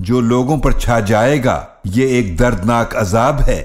जो लोगों पर छा जाएगा ये एक दर्दनाक अजाब है।